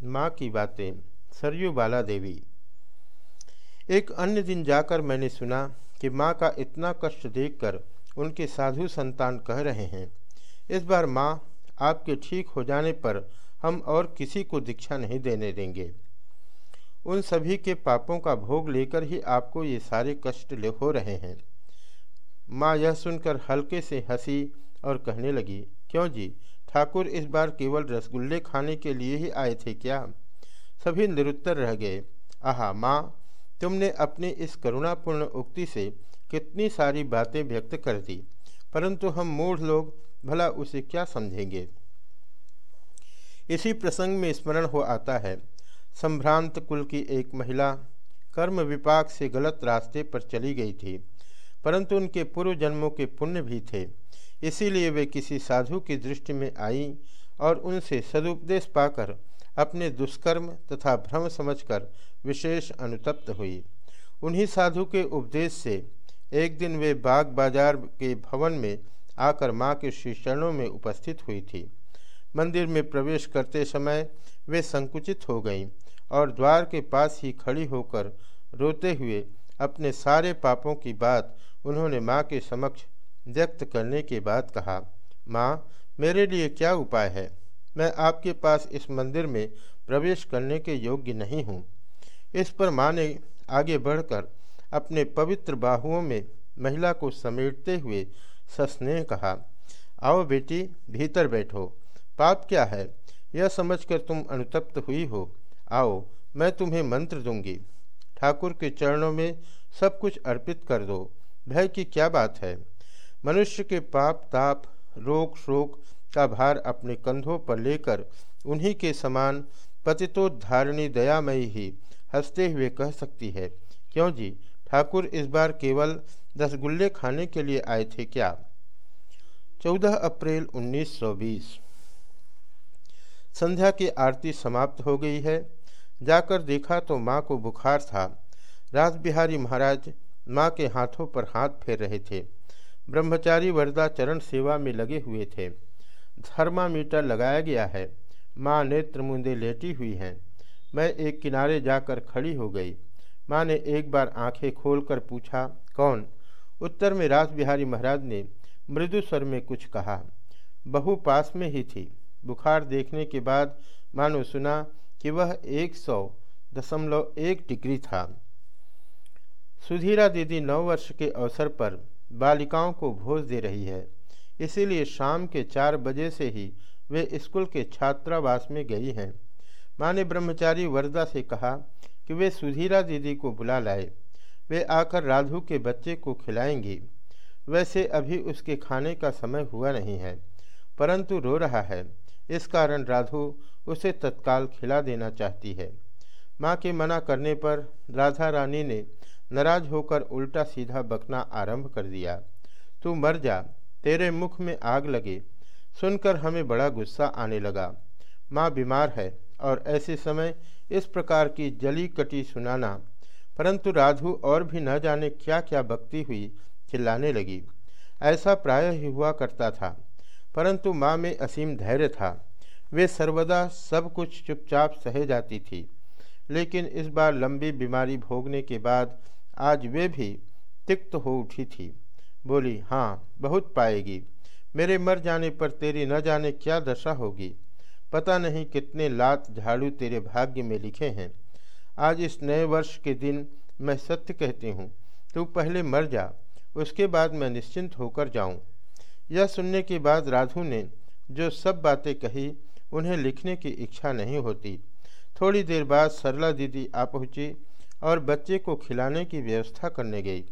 माँ की बातें, सरयू बाला देवी एक अन्य दिन जाकर मैंने सुना कि माँ का इतना कष्ट देखकर उनके साधु संतान कह रहे हैं, इस बार माँ आपके ठीक हो जाने पर हम और किसी को दीक्षा नहीं देने देंगे। उन सभी के पापों का भोग लेकर ही आपको ये सारे कष्ट ले हो रहे हैं। माँ यह सुनकर हल्के से हँसी और कहने लगी, क्यों जी? ठाकुर इस बार केवल रसगुल्ले खाने के लिए ही आए थे क्या? सभी निरुत्तर रह गए। आहा, माँ, तुमने अपनी इस करुणापूर्ण उक्ति से कितनी सारी बातें व्यक्त कर दी, परंतु हम मूढ़ लोग भला उसे क्या समझेंगे? इसी प्रसंग में स्मरण हो आता है। संभ्रांत कुल की एक महिला कर्म विपाक से गलत रास्ते पर चली गई थी, परंतु उनके पूर्व जन्मों के पुण्य भी थे। इसीलिए वे किसी साधु की दृष्टि में आई और उनसे सदुपदेश पाकर अपने दुष्कर्म तथा भ्रम समझकर विशेष अनुतप्त हुई। उन्हीं साधु के उपदेश से एक दिन वे बाग बाज़ार के भवन में आकर माँ के चरणों में उपस्थित हुई थी। मंदिर में प्रवेश करते समय वे संकुचित हो गईं और द्वार के पास ही खड़ी होकर रोते हुए अपने सारे पापों की बात उन्होंने माँ के समक्ष व्यक्त करने के बाद कहा, माँ, मेरे लिए क्या उपाय है? मैं आपके पास इस मंदिर में प्रवेश करने के योग्य नहीं हूँ। इस पर माँ ने आगे बढ़कर अपने पवित्र बाहुओं में महिला को समेटते हुए सस्नेह कहा, आओ बेटी, भीतर बैठो। पाप क्या है? यह समझकर तुम अनुतप्त हुई हो। आओ, मैं तुम्हें मंत्र दूँगी। ठाकुर के चरणों में सब कुछ अर्पित कर दो। भय की क्या बात है? मनुष्य के पाप, ताप, रोग, शोक का भार अपने कंधों पर लेकर उन्हीं के समान पतितोद्धारणी दयामयी ही हँसते हुए कह सकती है, क्यों जी? ठाकुर इस बार केवल रसगुल्ले खाने के लिए आए थे क्या? 14 अप्रैल 1920 संध्या की आरती समाप्त हो गई है। जाकर देखा तो माँ को बुखार था। राज बिहारी महाराज माँ के हाथों पर हाथ फेर रहे थे। ब्रह्मचारी वरदा चरण सेवा में लगे हुए थे। थर्मामीटर लगाया गया है। माँ नेत्र मुंदे लेटी हुई हैं। मैं एक किनारे जाकर खड़ी हो गई। माँ ने एक बार आँखें खोलकर पूछा, कौन? उत्तर में रास बिहारी महाराज ने मृदु स्वर में कुछ कहा, बहु पास में ही थी। बुखार देखने के बाद मानो सुना कि वह एक सौ दशमलव एक डिग्री था। सुधीरा दीदी नौ वर्ष के अवसर पर बालिकाओं को भोज दे रही है। इसीलिए शाम के चार बजे से ही वे स्कूल के छात्रावास में गई हैं। माँ ने ब्रह्मचारी वरदा से कहा कि वे सुधीरा दीदी को बुला लाए। वे आकर राधु के बच्चे को खिलाएँगी। वैसे अभी उसके खाने का समय हुआ नहीं है, परंतु रो रहा है। इस कारण राधु उसे तत्काल खिला देना चाहती है। माँ के मना करने पर राधा रानी ने नाराज़ होकर उल्टा सीधा बकना आरंभ कर दिया। तू मर जा, तेरे मुख में आग लगे सुनकर हमें बड़ा गुस्सा आने लगा। माँ बीमार है, और ऐसे समय इस प्रकार की जली कटी सुनाना परंतु राधु और भी न जाने क्या क्या बकती हुई चिल्लाने लगी। ऐसा प्राय ही हुआ करता था, परंतु माँ में असीम धैर्य था। वे सर्वदा सब कुछ चुपचाप सहे जाती थी, लेकिन इस बार लंबी बीमारी भोगने के बाद आज वे भी तिक्त हो उठी थी। बोली हाँ बहुत पाएगी। मेरे मर जाने पर तेरी न जाने क्या दशा होगी। पता नहीं कितने लात झाड़ू तेरे भाग्य में लिखे हैं। आज इस नए वर्ष के दिन मैं सत्य कहती हूँ। तू पहले मर जा, उसके बाद मैं निश्चिंत होकर जाऊँ यह सुनने के बाद राधु ने जो सब बातें कही, उन्हें लिखने की इच्छा नहीं होती। थोड़ी देर बाद सरला दीदी आ पहुँची और बच्चे को खिलाने की व्यवस्था करने गई।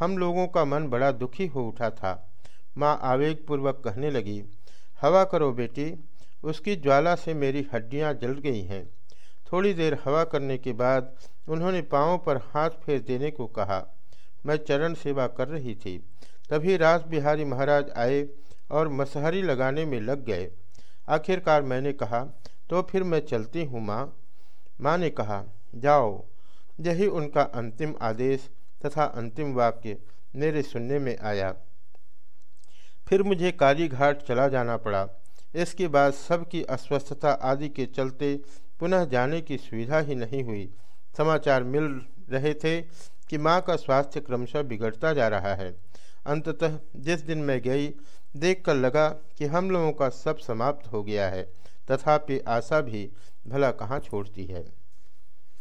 हम लोगों का मन बड़ा दुखी हो उठा था। माँ आवेगपूर्वक कहने लगी, हवा करो बेटी, उसकी ज्वाला से मेरी हड्डियाँ जल गई हैं। थोड़ी देर हवा करने के बाद उन्होंने पाँव पर हाथ फेर देने को कहा। मैं चरण सेवा कर रही थी। तभी रास बिहारी महाराज आए और मसहरी लगाने में लग गए। आखिरकार मैंने कहा तो फिर मैं चलती हूँ माँ। माँ ने कहा, जाओ। यही उनका अंतिम आदेश तथा अंतिम वाक्य मेरे सुनने में आया। फिर मुझे कालीघाट चला जाना पड़ा। इसके बाद सबकी अस्वस्थता आदि के चलते पुनः जाने की सुविधा ही नहीं हुई। समाचार मिल रहे थे कि माँ का स्वास्थ्य क्रमशः बिगड़ता जा रहा है। अंततः जिस दिन मैं गई, देखकर लगा कि हम लोगों का सब समाप्त हो गया है। तथापि आशा भी भला कहाँ छोड़ती है।